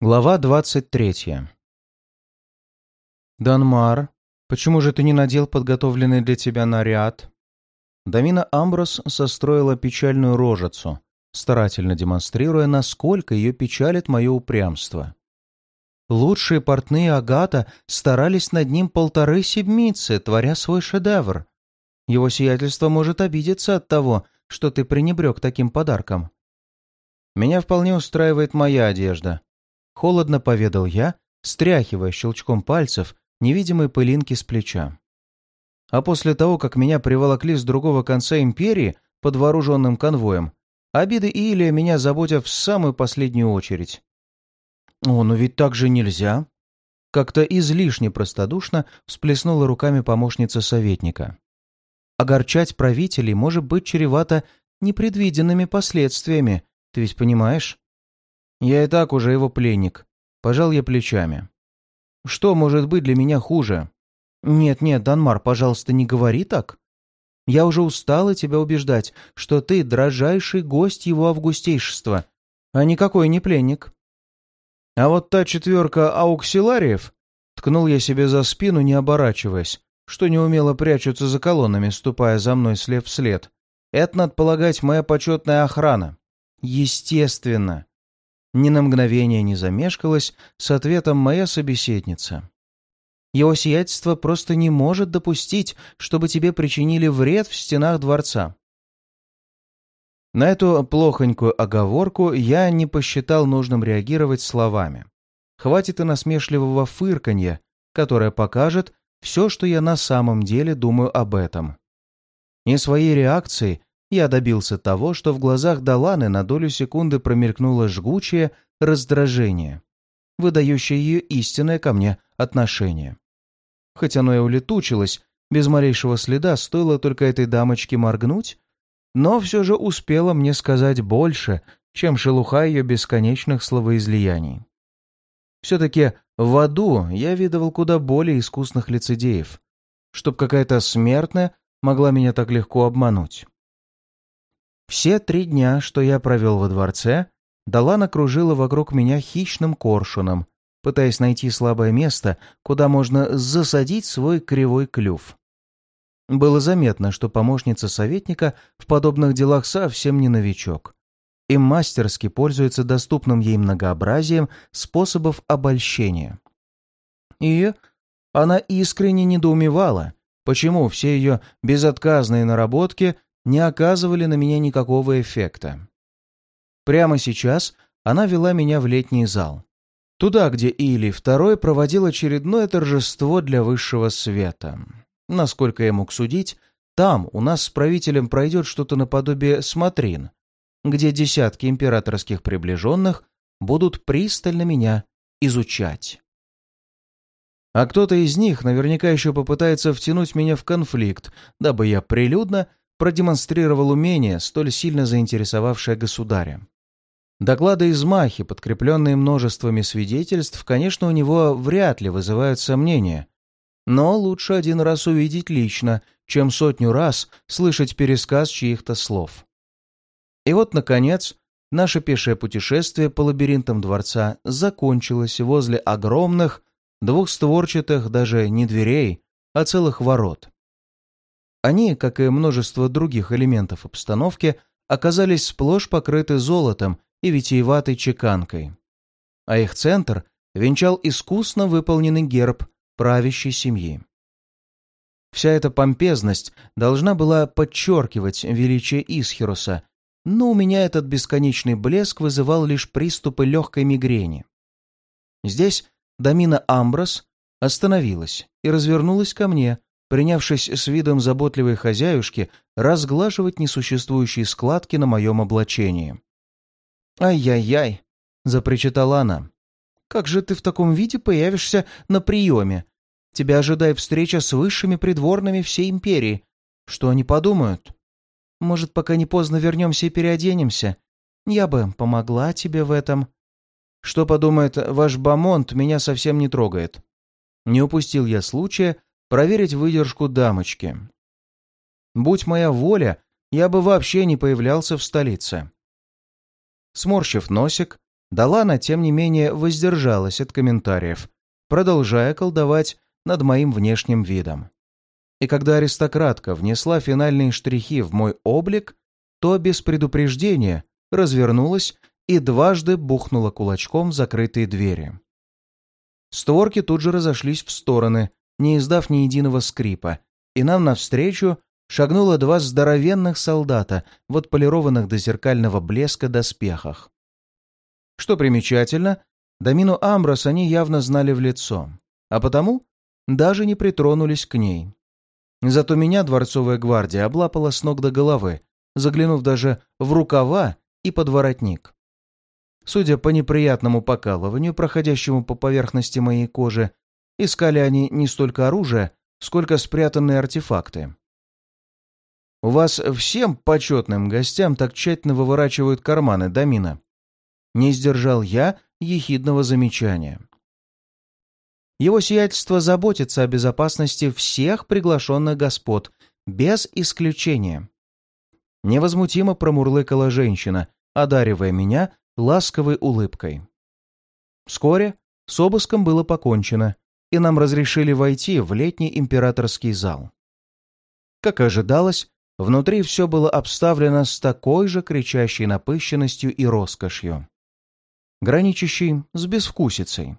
Глава двадцать третья. «Данмар, почему же ты не надел подготовленный для тебя наряд?» Дамина Амброс состроила печальную рожицу, старательно демонстрируя, насколько ее печалит мое упрямство. Лучшие портные Агата старались над ним полторы седмицы, творя свой шедевр. Его сиятельство может обидеться от того, что ты пренебрег таким подарком. Меня вполне устраивает моя одежда, Холодно поведал я, стряхивая щелчком пальцев невидимые пылинки с плеча. А после того, как меня приволокли с другого конца империи под вооруженным конвоем, обиды Илия меня заботят в самую последнюю очередь. «О, ну ведь так же нельзя!» Как-то излишне простодушно всплеснула руками помощница советника. «Огорчать правителей может быть чревато непредвиденными последствиями, ты ведь понимаешь?» Я и так уже его пленник. Пожал я плечами. Что может быть для меня хуже? Нет-нет, Данмар, пожалуйста, не говори так. Я уже устала тебя убеждать, что ты дрожайший гость его августейшества, а никакой не пленник. А вот та четверка ауксилариев, ткнул я себе за спину, не оборачиваясь, что неумело прячутся за колоннами, ступая за мной след в след. Это, надо полагать, моя почетная охрана. Естественно. Ни на мгновение не замешкалась с ответом моя собеседница. Его сиятельство просто не может допустить, чтобы тебе причинили вред в стенах дворца. На эту плохонькую оговорку я не посчитал нужным реагировать словами. Хватит и насмешливого фырканья, которое покажет все, что я на самом деле думаю об этом. И своей реакцией я добился того, что в глазах Даланы на долю секунды промелькнуло жгучее раздражение, выдающее ее истинное ко мне отношение. Хоть оно и улетучилось, без малейшего следа, стоило только этой дамочке моргнуть, но все же успела мне сказать больше, чем шелуха ее бесконечных словоизлияний. Все-таки в аду я видывал куда более искусных лицедеев, чтоб какая-то смертная могла меня так легко обмануть. Все три дня, что я провел во дворце, Далана кружила вокруг меня хищным коршуном, пытаясь найти слабое место, куда можно засадить свой кривой клюв. Было заметно, что помощница советника в подобных делах совсем не новичок и мастерски пользуется доступным ей многообразием способов обольщения. И она искренне недоумевала, почему все ее безотказные наработки – не оказывали на меня никакого эффекта. Прямо сейчас она вела меня в летний зал. Туда, где Или II проводил очередное торжество для высшего света. Насколько я мог судить, там у нас с правителем пройдет что-то наподобие смотрин, где десятки императорских приближенных будут пристально меня изучать. А кто-то из них наверняка еще попытается втянуть меня в конфликт, дабы я прилюдно продемонстрировал умение, столь сильно заинтересовавшее государя. Доклады из Махи, подкрепленные множествами свидетельств, конечно, у него вряд ли вызывают сомнения. Но лучше один раз увидеть лично, чем сотню раз слышать пересказ чьих-то слов. И вот, наконец, наше пешее путешествие по лабиринтам дворца закончилось возле огромных, двухстворчатых даже не дверей, а целых ворот. Они, как и множество других элементов обстановки, оказались сплошь покрыты золотом и витиеватой чеканкой. А их центр венчал искусно выполненный герб правящей семьи. Вся эта помпезность должна была подчеркивать величие Исхируса, но у меня этот бесконечный блеск вызывал лишь приступы легкой мигрени. Здесь Дамина Амброс остановилась и развернулась ко мне, принявшись с видом заботливой хозяюшки разглаживать несуществующие складки на моем облачении. «Ай-яй-яй!» — запричитала она. «Как же ты в таком виде появишься на приеме? Тебя ожидает встреча с высшими придворными всей империи. Что они подумают? Может, пока не поздно вернемся и переоденемся? Я бы помогла тебе в этом». «Что подумает ваш Бамонт, меня совсем не трогает». Не упустил я случая проверить выдержку дамочки. Будь моя воля, я бы вообще не появлялся в столице. Сморщив носик, Далана, тем не менее, воздержалась от комментариев, продолжая колдовать над моим внешним видом. И когда аристократка внесла финальные штрихи в мой облик, то без предупреждения развернулась и дважды бухнула кулачком в закрытые двери. Створки тут же разошлись в стороны, не издав ни единого скрипа, и нам навстречу шагнуло два здоровенных солдата в отполированных до зеркального блеска доспехах. Что примечательно, Домину Амброс они явно знали в лицо, а потому даже не притронулись к ней. Зато меня дворцовая гвардия облапала с ног до головы, заглянув даже в рукава и подворотник. Судя по неприятному покалыванию, проходящему по поверхности моей кожи, искали они не столько оружие, сколько спрятанные артефакты. «У вас всем почетным гостям так тщательно выворачивают карманы, Дамина?» Не сдержал я ехидного замечания. Его сиятельство заботится о безопасности всех приглашенных господ, без исключения. Невозмутимо промурлыкала женщина, одаривая меня ласковой улыбкой. Вскоре с обыском было покончено, и нам разрешили войти в летний императорский зал. Как ожидалось, внутри все было обставлено с такой же кричащей напыщенностью и роскошью, граничащей с безвкусицей.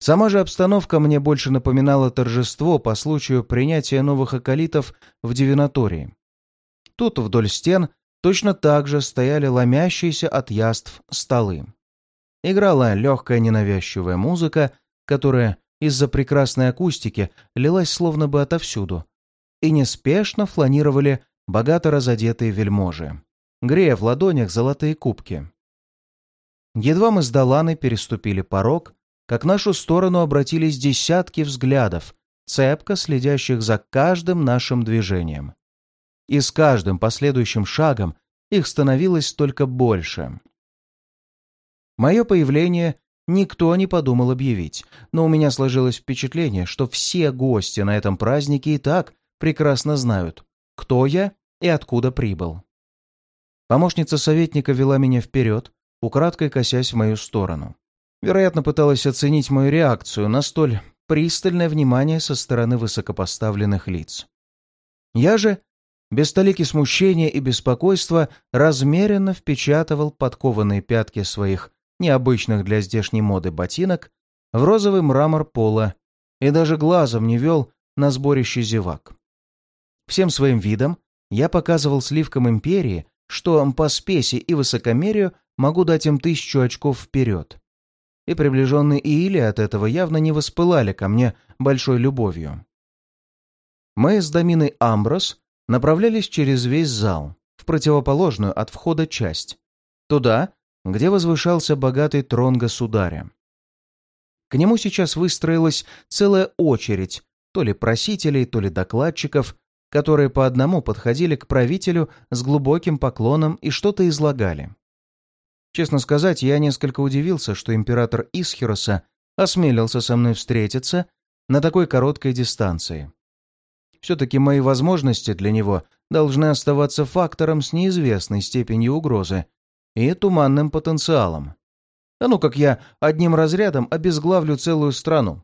Сама же обстановка мне больше напоминала торжество по случаю принятия новых околитов в Девинатории. Тут вдоль стен Точно так же стояли ломящиеся от яств столы. Играла легкая ненавязчивая музыка, которая из-за прекрасной акустики лилась словно бы отовсюду, и неспешно фланировали богато разодетые вельможи, грея в ладонях золотые кубки. Едва мы с Даланой переступили порог, как нашу сторону обратились десятки взглядов, цепко следящих за каждым нашим движением и с каждым последующим шагом их становилось только больше. Мое появление никто не подумал объявить, но у меня сложилось впечатление, что все гости на этом празднике и так прекрасно знают, кто я и откуда прибыл. Помощница советника вела меня вперед, украдкой косясь в мою сторону. Вероятно, пыталась оценить мою реакцию на столь пристальное внимание со стороны высокопоставленных лиц. Я же без столики смущения и беспокойства размеренно впечатывал подкованные пятки своих необычных для здешней моды ботинок в розовый мрамор пола и даже глазом не вел на сборище зевак. Всем своим видом я показывал сливкам империи, что по спеси и высокомерию могу дать им тысячу очков вперед. И приближенные Иили от этого явно не воспылали ко мне большой любовью. Мы с Доминой Амброс направлялись через весь зал, в противоположную от входа часть, туда, где возвышался богатый трон государя. К нему сейчас выстроилась целая очередь то ли просителей, то ли докладчиков, которые по одному подходили к правителю с глубоким поклоном и что-то излагали. Честно сказать, я несколько удивился, что император Исхироса осмелился со мной встретиться на такой короткой дистанции. Все-таки мои возможности для него должны оставаться фактором с неизвестной степенью угрозы и туманным потенциалом. А ну как я одним разрядом обезглавлю целую страну.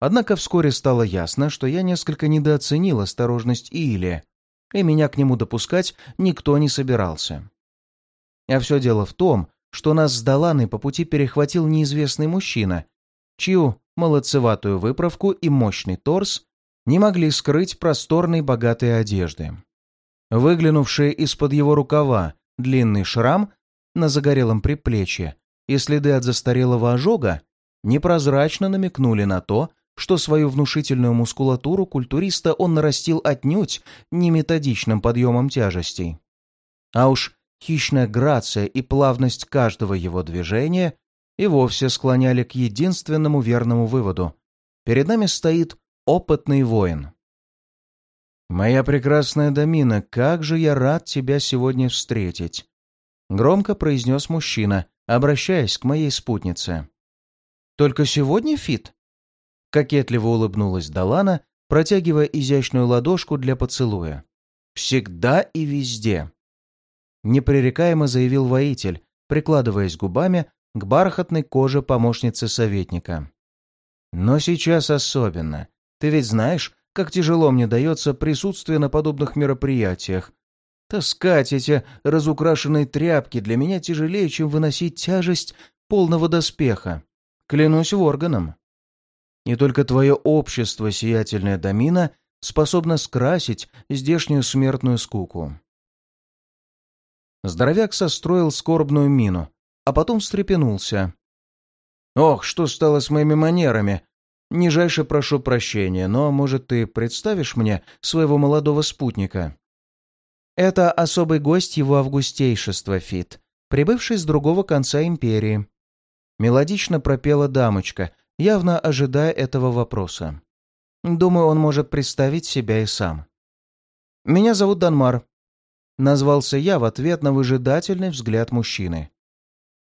Однако вскоре стало ясно, что я несколько недооценил осторожность Иилия, и меня к нему допускать никто не собирался. А все дело в том, что нас с Даланой по пути перехватил неизвестный мужчина, чью молодцеватую выправку и мощный торс не могли скрыть просторной богатой одежды. Выглянувший из-под его рукава длинный шрам на загорелом предплечье и следы от застарелого ожога непрозрачно намекнули на то, что свою внушительную мускулатуру культуриста он нарастил отнюдь не методичным подъемом тяжестей. А уж хищная грация и плавность каждого его движения и вовсе склоняли к единственному верному выводу. Перед нами стоит опытный воин. «Моя прекрасная Домина, как же я рад тебя сегодня встретить!» Громко произнес мужчина, обращаясь к моей спутнице. «Только сегодня, Фит?» Кокетливо улыбнулась Далана, протягивая изящную ладошку для поцелуя. «Всегда и везде!» Непререкаемо заявил воитель, прикладываясь губами к бархатной коже помощницы советника. «Но сейчас особенно. Ты ведь знаешь, как тяжело мне дается присутствие на подобных мероприятиях. Таскать эти разукрашенные тряпки для меня тяжелее, чем выносить тяжесть полного доспеха. Клянусь органом. И только твое общество, сиятельная Домина, способно скрасить здешнюю смертную скуку. Здоровяк состроил скорбную мину, а потом встрепенулся. «Ох, что стало с моими манерами! Нижайше прошу прощения, но, может, ты представишь мне своего молодого спутника?» «Это особый гость его августейшества, Фит, прибывший с другого конца империи», мелодично пропела дамочка, явно ожидая этого вопроса. Думаю, он может представить себя и сам. «Меня зовут Данмар», — назвался я в ответ на выжидательный взгляд мужчины.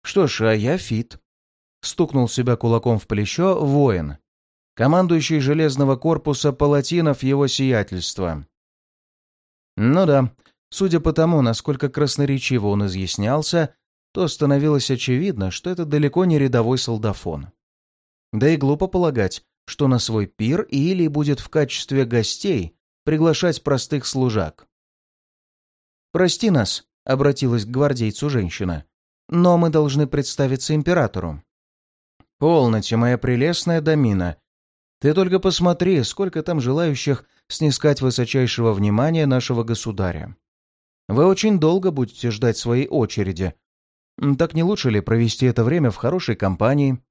«Что ж, а я Фит», — стукнул себя кулаком в плечо воин, командующий железного корпуса палатинов его сиятельства. Ну да, судя по тому, насколько красноречиво он изъяснялся, то становилось очевидно, что это далеко не рядовой солдафон. Да и глупо полагать, что на свой пир Или будет в качестве гостей приглашать простых служак. «Прости нас», — обратилась к гвардейцу женщина, «но мы должны представиться императору». «Полноте, моя прелестная Домина. Ты только посмотри, сколько там желающих снискать высочайшего внимания нашего государя. Вы очень долго будете ждать своей очереди. Так не лучше ли провести это время в хорошей компании?»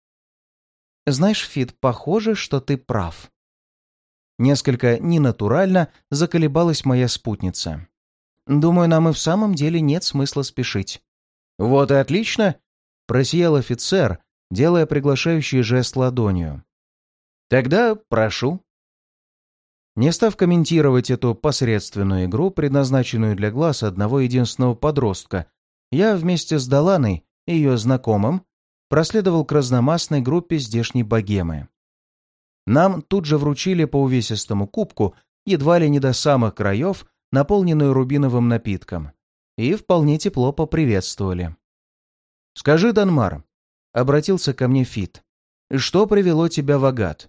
Знаешь, Фит, похоже, что ты прав. Несколько ненатурально заколебалась моя спутница. Думаю, нам и в самом деле нет смысла спешить. Вот и отлично, просиял офицер, делая приглашающий жест ладонью. Тогда прошу. Не став комментировать эту посредственную игру, предназначенную для глаз одного единственного подростка, я вместе с Даланой и ее знакомым проследовал к разномастной группе здешней богемы. Нам тут же вручили по увесистому кубку, едва ли не до самых краев, наполненную рубиновым напитком, и вполне тепло поприветствовали. «Скажи, Данмар», — обратился ко мне Фит, — «что привело тебя в Агат?»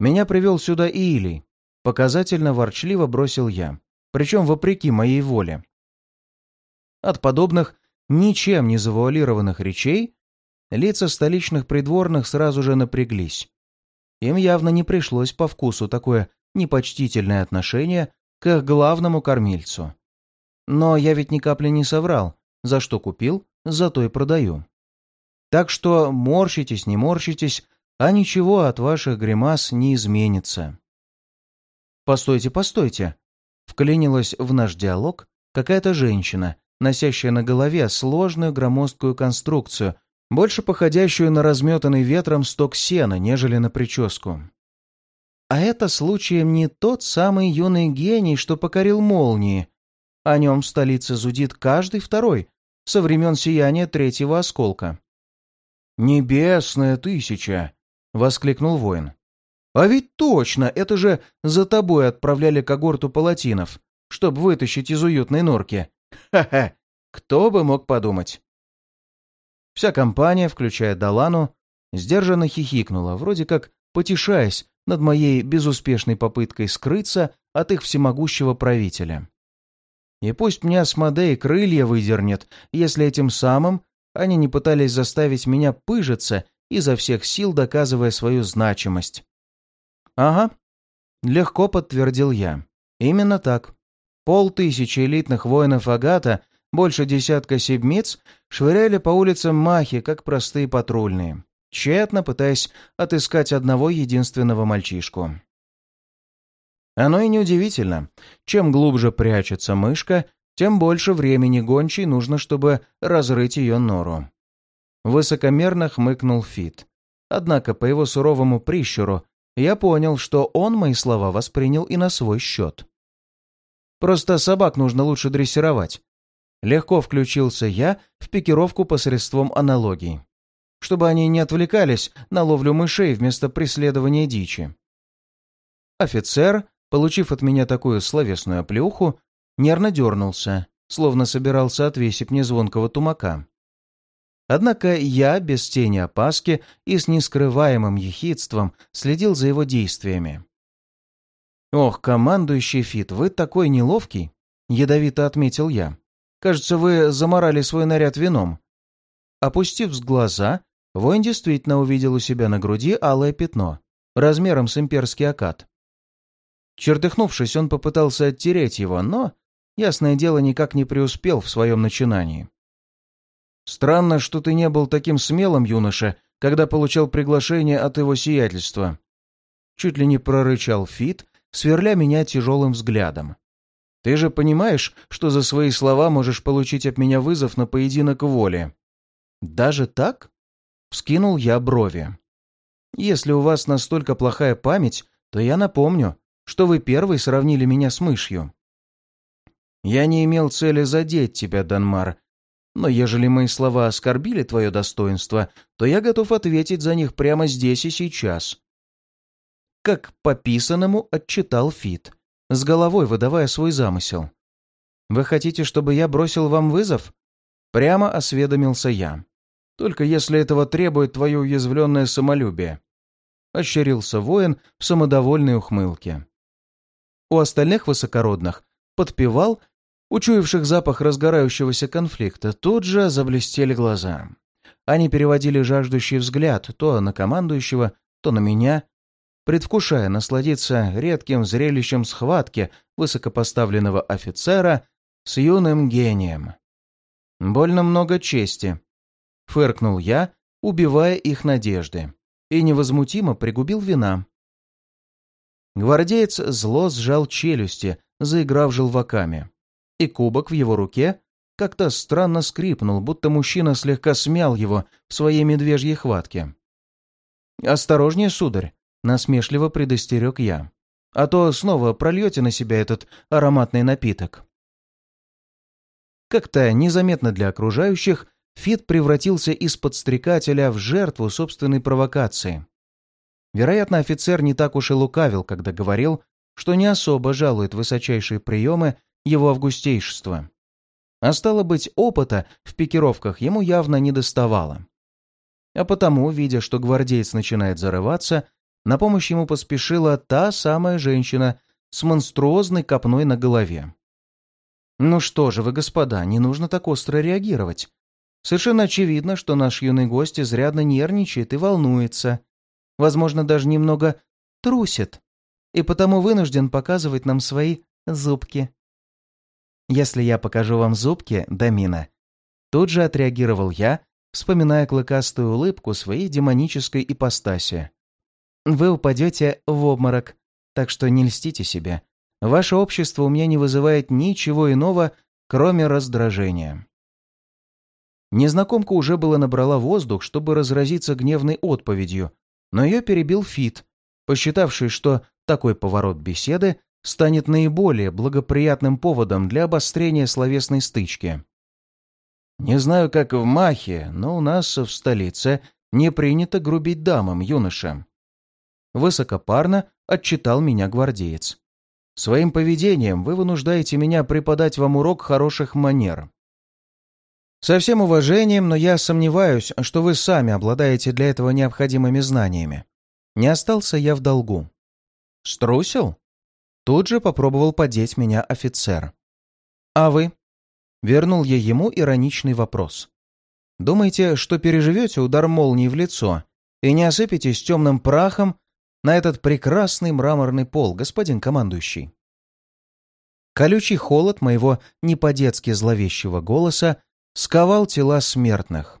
«Меня привел сюда Иилий», — показательно ворчливо бросил я, причем вопреки моей воле. От подобных, ничем не завуалированных речей Лица столичных придворных сразу же напряглись. Им явно не пришлось по вкусу такое непочтительное отношение к их главному кормильцу. Но я ведь ни капли не соврал. За что купил, зато и продаю. Так что морщитесь, не морщитесь, а ничего от ваших гримас не изменится. «Постойте, постойте!» Вклинилась в наш диалог какая-то женщина, носящая на голове сложную громоздкую конструкцию больше походящую на разметанный ветром сток сена, нежели на прическу. А это случаем не тот самый юный гений, что покорил молнии. О нем в столице зудит каждый второй, со времен сияния третьего осколка. «Небесная тысяча!» — воскликнул воин. «А ведь точно, это же за тобой отправляли когорту палатинов, чтобы вытащить из уютной норки. Ха-ха! Кто бы мог подумать!» Вся компания, включая Далану, сдержанно хихикнула, вроде как потешаясь над моей безуспешной попыткой скрыться от их всемогущего правителя. И пусть мне Асмодей крылья выдернет, если этим самым они не пытались заставить меня пыжиться, изо всех сил доказывая свою значимость. «Ага», — легко подтвердил я. «Именно так. Полтысячи элитных воинов Агата больше десятка седмиц швыряли по улицам махи, как простые патрульные, тщетно пытаясь отыскать одного единственного мальчишку. Оно и неудивительно. Чем глубже прячется мышка, тем больше времени гончей нужно, чтобы разрыть ее нору. Высокомерно хмыкнул Фит. Однако по его суровому прищуру я понял, что он мои слова воспринял и на свой счет. Просто собак нужно лучше дрессировать, Легко включился я в пикировку посредством аналогий, чтобы они не отвлекались на ловлю мышей вместо преследования дичи. Офицер, получив от меня такую словесную оплеуху, нервно дернулся, словно собирался отвесить мне звонкого тумака. Однако я, без тени опаски и с нескрываемым ехидством, следил за его действиями. «Ох, командующий Фит, вы такой неловкий!» — ядовито отметил я. «Кажется, вы заморали свой наряд вином». Опустив глаза, воин действительно увидел у себя на груди алое пятно, размером с имперский акад. Чертыхнувшись, он попытался оттереть его, но, ясное дело, никак не преуспел в своем начинании. «Странно, что ты не был таким смелым, юноша, когда получал приглашение от его сиятельства». Чуть ли не прорычал Фит, сверля меня тяжелым взглядом. «Ты же понимаешь, что за свои слова можешь получить от меня вызов на поединок воли?» «Даже так?» — вскинул я брови. «Если у вас настолько плохая память, то я напомню, что вы первый сравнили меня с мышью». «Я не имел цели задеть тебя, Данмар, но ежели мои слова оскорбили твое достоинство, то я готов ответить за них прямо здесь и сейчас. Как по писанному отчитал Фит, с головой выдавая свой замысел. «Вы хотите, чтобы я бросил вам вызов?» Прямо осведомился я. «Только если этого требует твое уязвленное самолюбие», — ощерился воин в самодовольной ухмылке. У остальных высокородных подпевал учуявших запах разгорающегося конфликта, тут же заблестели глаза. Они переводили жаждущий взгляд то на командующего, то на меня, предвкушая насладиться редким зрелищем схватки высокопоставленного офицера с юным гением. «Больно много чести», — фыркнул я, убивая их надежды, и невозмутимо пригубил вина. Гвардеец зло сжал челюсти, заиграв желваками и кубок в его руке как-то странно скрипнул, будто мужчина слегка смял его в своей медвежьей хватке. «Осторожнее, сударь!» — насмешливо предостерег я. «А то снова прольете на себя этот ароматный напиток». Как-то незаметно для окружающих Фит превратился из подстрекателя в жертву собственной провокации. Вероятно, офицер не так уж и лукавил, когда говорил, что не особо жалует высочайшие приемы его августейшества. А стало быть, опыта в пикировках ему явно не доставало. А потому, видя, что гвардеец начинает зарываться, на помощь ему поспешила та самая женщина с монструозной копной на голове. «Ну что же вы, господа, не нужно так остро реагировать. Совершенно очевидно, что наш юный гость изрядно нервничает и волнуется. Возможно, даже немного трусит. И потому вынужден показывать нам свои зубки. Если я покажу вам зубки, Дамина?» Тут же отреагировал я, вспоминая клыкастую улыбку своей демонической ипостаси. «Вы упадете в обморок, так что не льстите себе. Ваше общество у меня не вызывает ничего иного, кроме раздражения». Незнакомка уже было набрала воздух, чтобы разразиться гневной отповедью, но ее перебил Фит, посчитавший, что такой поворот беседы станет наиболее благоприятным поводом для обострения словесной стычки. Не знаю, как в Махе, но у нас в столице не принято грубить дамам, юноша. Высокопарно отчитал меня гвардеец. Своим поведением вы вынуждаете меня преподать вам урок хороших манер. Со всем уважением, но я сомневаюсь, что вы сами обладаете для этого необходимыми знаниями. Не остался я в долгу. Струсил? Тут же попробовал подеть меня офицер. «А вы?» Вернул я ему ироничный вопрос. «Думаете, что переживете удар молнии в лицо и не осыпетесь темным прахом на этот прекрасный мраморный пол, господин командующий?» Колючий холод моего не по-детски зловещего голоса сковал тела смертных.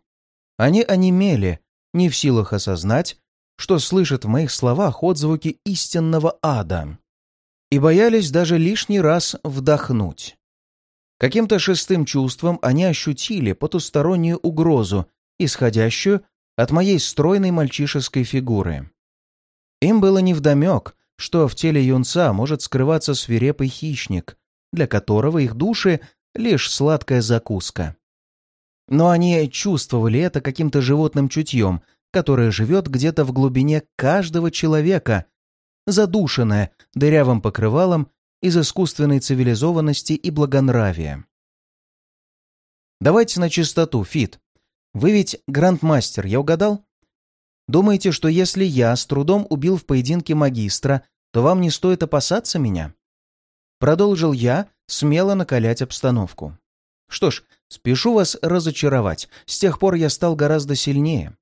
Они онемели, не в силах осознать, что слышат в моих словах отзвуки истинного ада и боялись даже лишний раз вдохнуть. Каким-то шестым чувством они ощутили потустороннюю угрозу, исходящую от моей стройной мальчишеской фигуры. Им было невдомек, что в теле юнца может скрываться свирепый хищник, для которого их души — лишь сладкая закуска. Но они чувствовали это каким-то животным чутьем, которое живет где-то в глубине каждого человека задушенная дырявым покрывалом из искусственной цивилизованности и благонравия. Давайте на чистоту, Фит. Вы ведь грандмастер, я угадал? Думаете, что если я с трудом убил в поединке магистра, то вам не стоит опасаться меня?» Продолжил я, смело накалять обстановку. «Что ж, спешу вас разочаровать. С тех пор я стал гораздо сильнее.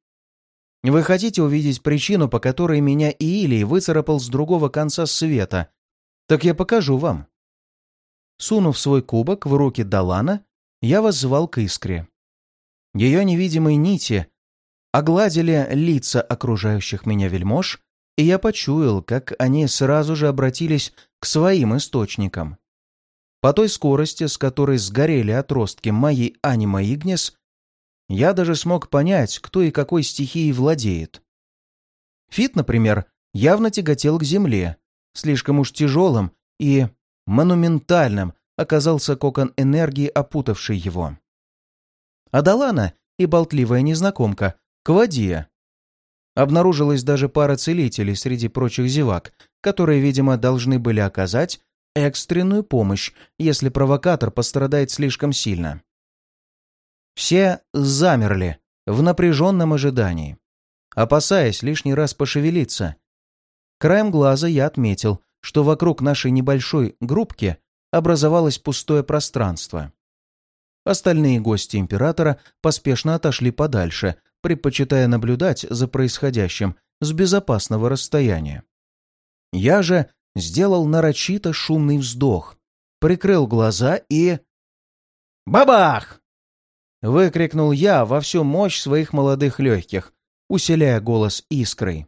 Вы хотите увидеть причину, по которой меня Иилий выцарапал с другого конца света? Так я покажу вам». Сунув свой кубок в руки Далана, я воззвал к искре. Ее невидимые нити огладили лица окружающих меня вельмож, и я почуял, как они сразу же обратились к своим источникам. По той скорости, с которой сгорели отростки моей анима Игнес, я даже смог понять, кто и какой стихией владеет. Фит, например, явно тяготел к земле, слишком уж тяжелым и монументальным оказался кокон энергии, опутавший его. Адалана и болтливая незнакомка к воде. Обнаружилась даже пара целителей среди прочих зевак, которые, видимо, должны были оказать экстренную помощь, если провокатор пострадает слишком сильно. Все замерли в напряженном ожидании, опасаясь лишний раз пошевелиться. Краем глаза я отметил, что вокруг нашей небольшой группки образовалось пустое пространство. Остальные гости императора поспешно отошли подальше, предпочитая наблюдать за происходящим с безопасного расстояния. Я же сделал нарочито шумный вздох, прикрыл глаза и... «Бабах!» — выкрикнул я во всю мощь своих молодых легких, усиляя голос искрой.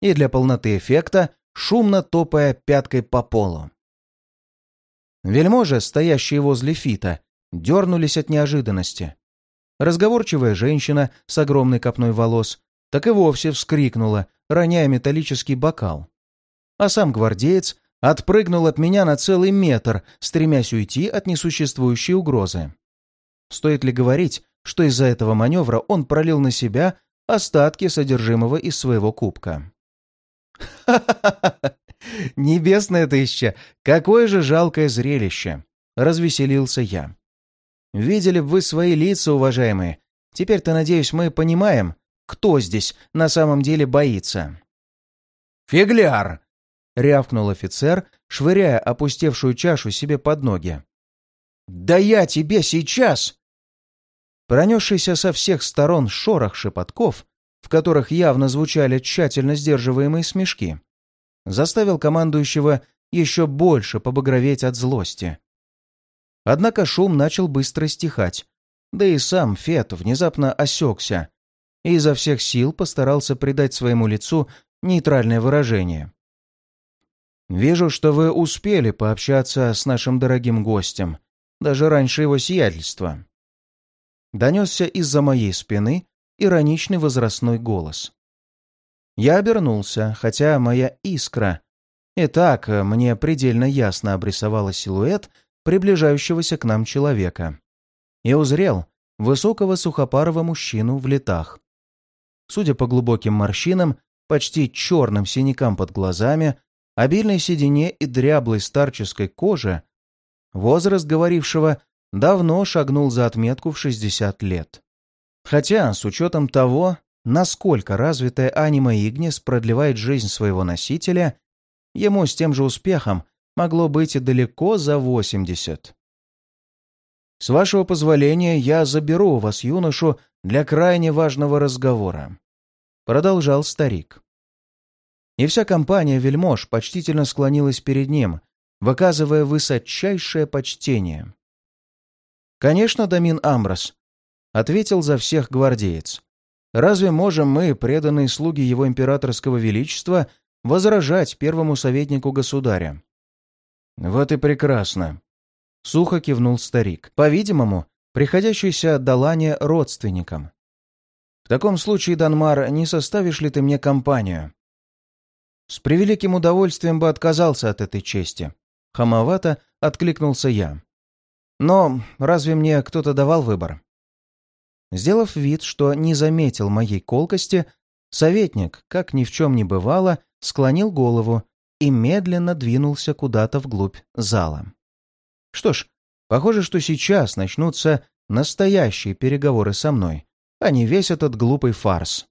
И для полноты эффекта шумно топая пяткой по полу. Вельможи, стоящие возле Фита, дернулись от неожиданности. Разговорчивая женщина с огромной копной волос так и вовсе вскрикнула, роняя металлический бокал. А сам гвардеец отпрыгнул от меня на целый метр, стремясь уйти от несуществующей угрозы. Стоит ли говорить, что из-за этого маневра он пролил на себя остатки содержимого из своего кубка? «Ха-ха-ха! Небесная тысяча! Какое же жалкое зрелище!» — развеселился я. «Видели бы вы свои лица, уважаемые. Теперь-то, надеюсь, мы понимаем, кто здесь на самом деле боится». «Фигляр!» — рявкнул офицер, швыряя опустевшую чашу себе под ноги. «Да я тебе сейчас!» Пронесшийся со всех сторон шорох шепотков, в которых явно звучали тщательно сдерживаемые смешки, заставил командующего еще больше побагроветь от злости. Однако шум начал быстро стихать, да и сам Фет внезапно осекся и изо всех сил постарался придать своему лицу нейтральное выражение. «Вижу, что вы успели пообщаться с нашим дорогим гостем, даже раньше его сиятельства». Донесся из-за моей спины ироничный возрастной голос. Я обернулся, хотя моя искра и так мне предельно ясно обрисовала силуэт приближающегося к нам человека. И узрел высокого сухопарого мужчину в летах. Судя по глубоким морщинам, почти черным синякам под глазами, обильной седине и дряблой старческой коже, возраст говорившего давно шагнул за отметку в 60 лет. Хотя, с учетом того, насколько развитая анима Игнис продлевает жизнь своего носителя, ему с тем же успехом могло быть и далеко за 80. «С вашего позволения я заберу у вас юношу для крайне важного разговора», — продолжал старик. И вся компания вельмож почтительно склонилась перед ним, выказывая высочайшее почтение. «Конечно, Дамин Амброс», — ответил за всех гвардеец. Разве можем мы, преданные слуги его императорского величества, возражать первому советнику государя? Вот и прекрасно. Сухо кивнул старик, по-видимому, приходящийся Далане родственникам. В таком случае, Данмар, не составишь ли ты мне компанию? С превеликим удовольствием бы отказался от этой чести. Хамовато откликнулся я. Но разве мне кто-то давал выбор? Сделав вид, что не заметил моей колкости, советник, как ни в чем не бывало, склонил голову и медленно двинулся куда-то вглубь зала. Что ж, похоже, что сейчас начнутся настоящие переговоры со мной, а не весь этот глупый фарс.